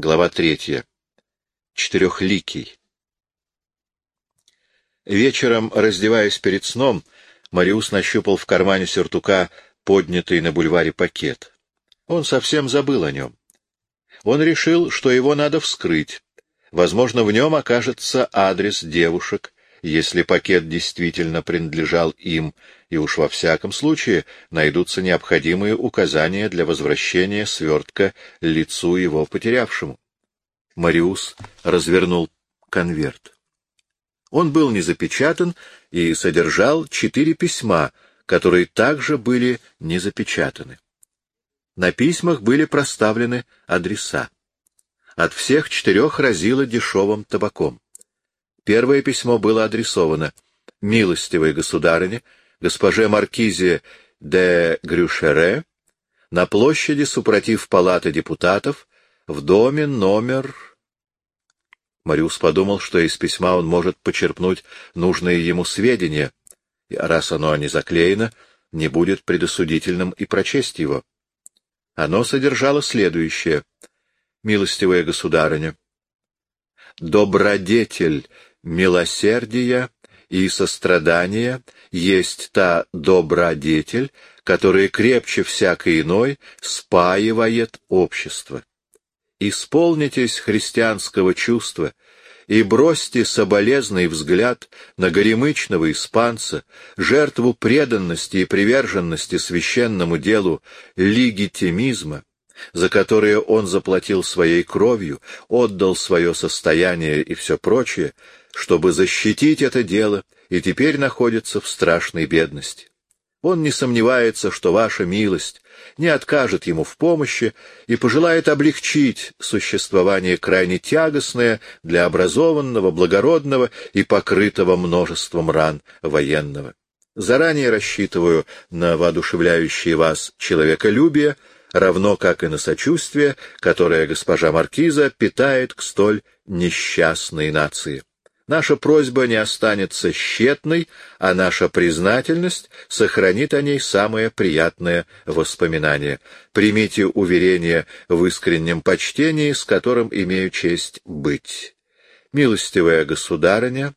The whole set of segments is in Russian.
Глава третья. Четырехликий. Вечером, раздеваясь перед сном, Мариус нащупал в кармане сюртука поднятый на бульваре пакет. Он совсем забыл о нем. Он решил, что его надо вскрыть. Возможно, в нем окажется адрес девушек, если пакет действительно принадлежал им, и уж во всяком случае найдутся необходимые указания для возвращения свертка лицу его потерявшему. Мариус развернул конверт. Он был не запечатан и содержал четыре письма, которые также были не запечатаны. На письмах были проставлены адреса. От всех четырех разило дешевым табаком. Первое письмо было адресовано «Милостивой государыне, госпоже Маркизе де Грюшере, на площади супротив палаты депутатов, в доме номер...» Мариус подумал, что из письма он может почерпнуть нужные ему сведения, и раз оно не заклеено, не будет предосудительным и прочесть его. Оно содержало следующее. «Милостивая государыня, добродетель милосердия и сострадания есть та добродетель, которая крепче всякой иной спаивает общество. Исполнитесь христианского чувства и бросьте соболезный взгляд на горемычного испанца, жертву преданности и приверженности священному делу легитимизма, за которые он заплатил своей кровью, отдал свое состояние и все прочее, чтобы защитить это дело, и теперь находится в страшной бедности. Он не сомневается, что ваша милость не откажет ему в помощи и пожелает облегчить существование крайне тягостное для образованного, благородного и покрытого множеством ран военного. Заранее рассчитываю на воодушевляющее вас человеколюбие, равно как и на сочувствие, которое госпожа Маркиза питает к столь несчастной нации. Наша просьба не останется тщетной, а наша признательность сохранит о ней самое приятное воспоминание. Примите уверение в искреннем почтении, с которым имею честь быть. Милостивая государыня,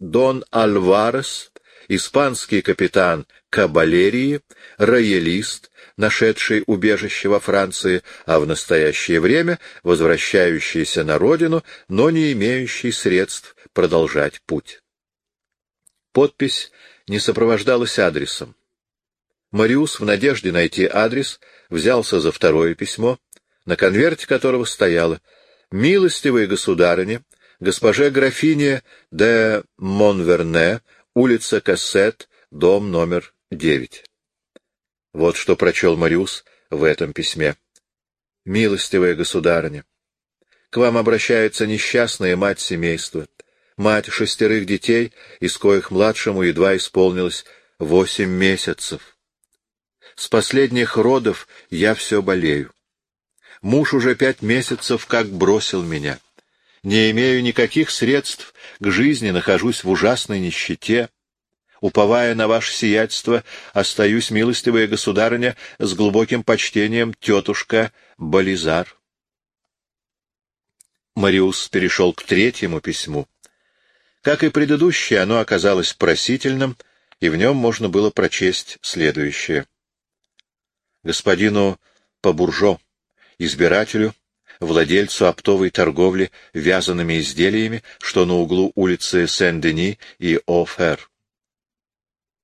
Дон Альварес, испанский капитан Кабалерии, роялист, нашедший убежище во Франции, а в настоящее время возвращающийся на родину, но не имеющий средств продолжать путь. Подпись не сопровождалась адресом. Мариус, в надежде найти адрес, взялся за второе письмо, на конверте которого стояло «Милостивые государыне, госпоже графине де Монверне, улица Кассет, дом номер девять». Вот что прочел Мариус в этом письме. «Милостивая государыня, к вам обращается несчастная мать семейства, мать шестерых детей, из коих младшему едва исполнилось восемь месяцев. С последних родов я все болею. Муж уже пять месяцев как бросил меня. Не имею никаких средств к жизни, нахожусь в ужасной нищете. Уповая на ваше сиятельство, остаюсь, милостивая государыня, с глубоким почтением тетушка Болизар. Мариус перешел к третьему письму. Как и предыдущее, оно оказалось просительным, и в нем можно было прочесть следующее. Господину Побуржо, избирателю, владельцу оптовой торговли вязаными изделиями, что на углу улицы Сен-Дени и Офер.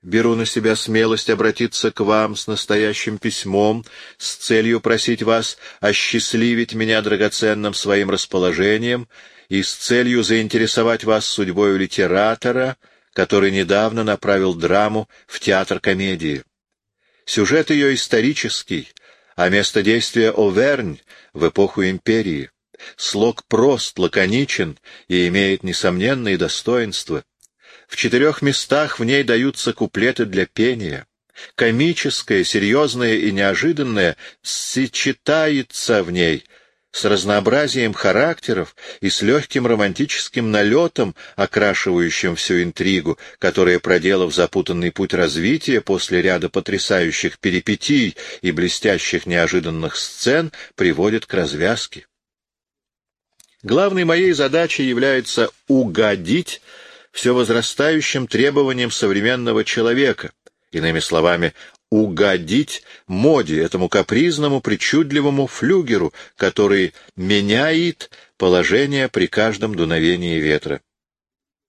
Беру на себя смелость обратиться к вам с настоящим письмом с целью просить вас осчастливить меня драгоценным своим расположением и с целью заинтересовать вас судьбой литератора, который недавно направил драму в театр комедии. Сюжет ее исторический, а место действия Овернь в эпоху империи. Слог прост, лаконичен и имеет несомненные достоинства. В четырех местах в ней даются куплеты для пения. Комическое, серьезное и неожиданное сочетается в ней — с разнообразием характеров и с легким романтическим налетом, окрашивающим всю интригу, которая, проделав запутанный путь развития после ряда потрясающих перипетий и блестящих неожиданных сцен, приводит к развязке. Главной моей задачей является угодить все возрастающим требованиям современного человека, иными словами, угодить моде, этому капризному, причудливому флюгеру, который меняет положение при каждом дуновении ветра.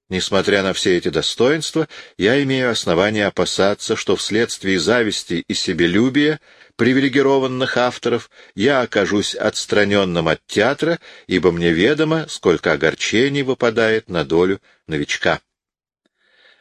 Несмотря на все эти достоинства, я имею основание опасаться, что вследствие зависти и себелюбия привилегированных авторов я окажусь отстраненным от театра, ибо мне ведомо, сколько огорчений выпадает на долю новичка.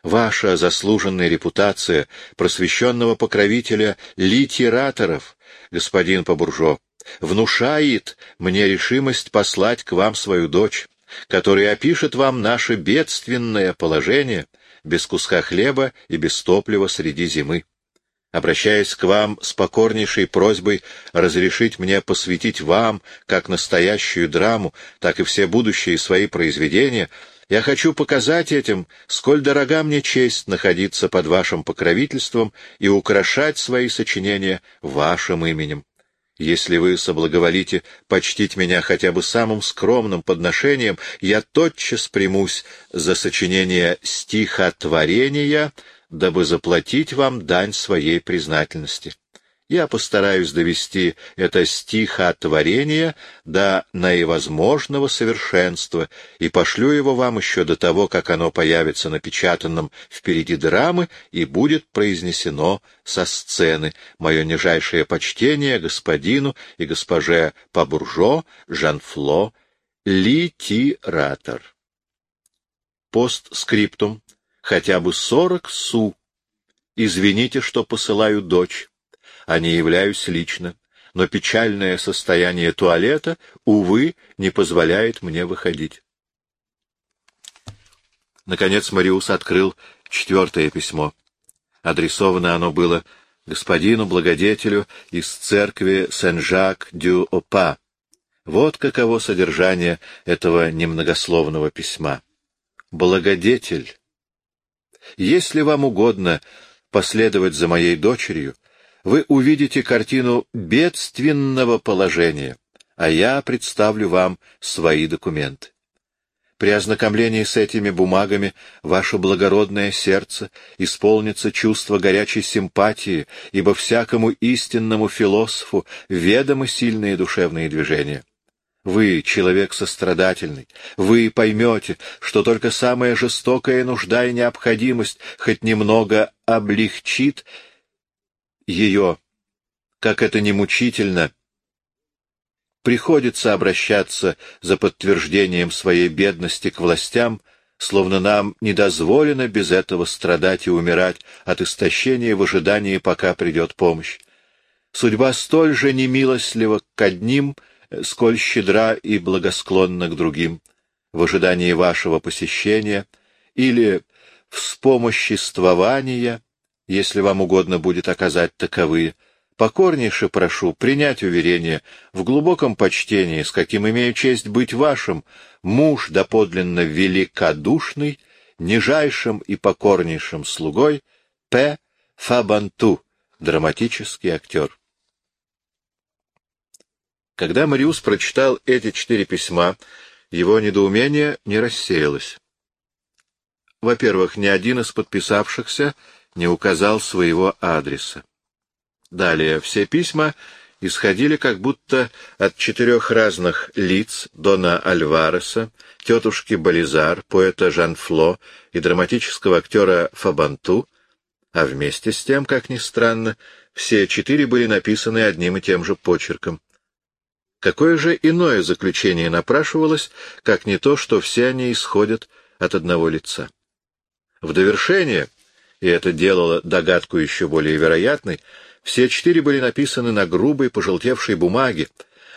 Ваша заслуженная репутация просвещенного покровителя литераторов, господин Побуржо, внушает мне решимость послать к вам свою дочь который опишет вам наше бедственное положение без куска хлеба и без топлива среди зимы. Обращаясь к вам с покорнейшей просьбой разрешить мне посвятить вам как настоящую драму, так и все будущие свои произведения, я хочу показать этим, сколь дорога мне честь находиться под вашим покровительством и украшать свои сочинения вашим именем. Если вы соблаговолите почтить меня хотя бы самым скромным подношением, я тотчас примусь за сочинение стихотворения, дабы заплатить вам дань своей признательности. Я постараюсь довести это стихотворение до наивозможного совершенства и пошлю его вам еще до того, как оно появится напечатанным впереди драмы и будет произнесено со сцены. Мое нижайшее почтение господину и госпоже Пабуржо Жанфло, литератор. Постскриптум. Хотя бы сорок су. Извините, что посылаю дочь а не являюсь лично, но печальное состояние туалета, увы, не позволяет мне выходить. Наконец Мариус открыл четвертое письмо. Адресовано оно было господину благодетелю из церкви Сен-Жак-дю-Опа. Вот каково содержание этого немногословного письма. Благодетель, если вам угодно последовать за моей дочерью, вы увидите картину бедственного положения, а я представлю вам свои документы. При ознакомлении с этими бумагами ваше благородное сердце исполнится чувство горячей симпатии, ибо всякому истинному философу ведомы сильные душевные движения. Вы, человек сострадательный, вы поймете, что только самая жестокая нужда и необходимость хоть немного облегчит ее, как это не мучительно, приходится обращаться за подтверждением своей бедности к властям, словно нам не дозволено без этого страдать и умирать от истощения в ожидании, пока придет помощь. Судьба столь же немилостлива к одним, сколь щедра и благосклонна к другим. В ожидании вашего посещения или вспомоществования если вам угодно будет оказать таковые, покорнейше прошу принять уверение в глубоком почтении, с каким имею честь быть вашим, муж доподлинно великодушный, нижайшим и покорнейшим слугой П. Фабанту, драматический актер. Когда Мариус прочитал эти четыре письма, его недоумение не рассеялось. Во-первых, ни один из подписавшихся не указал своего адреса. Далее, все письма исходили как будто от четырех разных лиц Дона Альвареса, тетушки Бализар, поэта Жан-Фло и драматического актера Фабанту, а вместе с тем, как ни странно, все четыре были написаны одним и тем же почерком. Какое же иное заключение напрашивалось, как не то, что все они исходят от одного лица? В довершение и это делало догадку еще более вероятной, все четыре были написаны на грубой, пожелтевшей бумаге,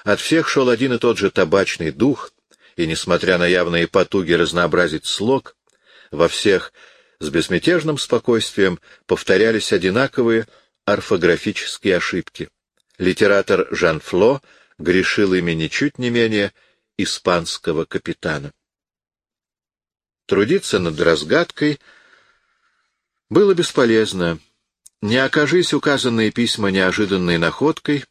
от всех шел один и тот же табачный дух, и, несмотря на явные потуги разнообразить слог, во всех с безмятежным спокойствием повторялись одинаковые орфографические ошибки. Литератор Жан Фло грешил ими ничуть не менее испанского капитана. Трудиться над разгадкой — было бесполезно. Не окажись указанные письма неожиданной находкой,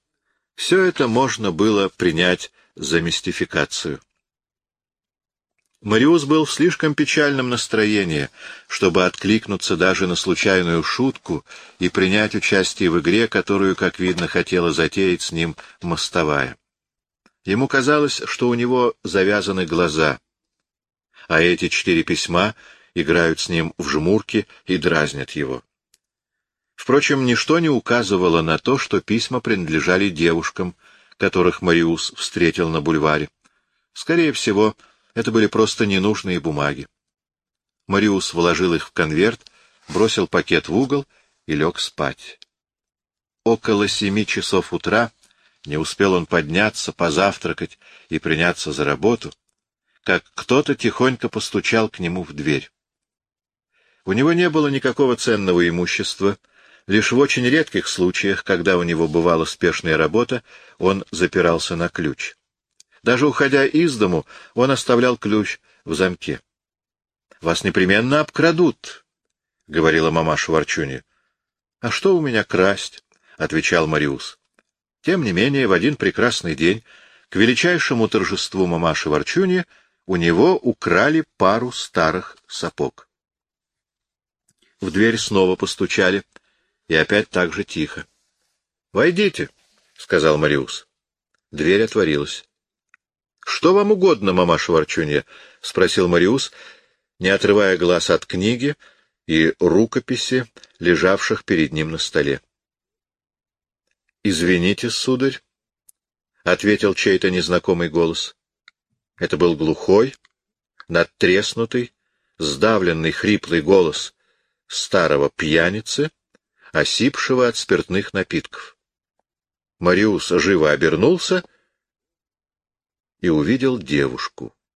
все это можно было принять за мистификацию. Мариус был в слишком печальном настроении, чтобы откликнуться даже на случайную шутку и принять участие в игре, которую, как видно, хотела затеять с ним мостовая. Ему казалось, что у него завязаны глаза, а эти четыре письма играют с ним в жмурки и дразнят его. Впрочем, ничто не указывало на то, что письма принадлежали девушкам, которых Мариус встретил на бульваре. Скорее всего, это были просто ненужные бумаги. Мариус вложил их в конверт, бросил пакет в угол и лег спать. Около семи часов утра не успел он подняться, позавтракать и приняться за работу, как кто-то тихонько постучал к нему в дверь. У него не было никакого ценного имущества, лишь в очень редких случаях, когда у него бывала спешная работа, он запирался на ключ. Даже уходя из дому, он оставлял ключ в замке. — Вас непременно обкрадут, — говорила мамаша Ворчуни. — А что у меня красть? — отвечал Мариус. Тем не менее, в один прекрасный день, к величайшему торжеству мамаши Ворчуни, у него украли пару старых сапог. В дверь снова постучали, и опять так же тихо. — Войдите, — сказал Мариус. Дверь отворилась. Что вам угодно, мамаша Ворчунья? — спросил Мариус, не отрывая глаз от книги и рукописи, лежавших перед ним на столе. — Извините, сударь, — ответил чей-то незнакомый голос. Это был глухой, надтреснутый, сдавленный хриплый голос старого пьяницы, осипшего от спиртных напитков. Мариус живо обернулся — и увидел девушку.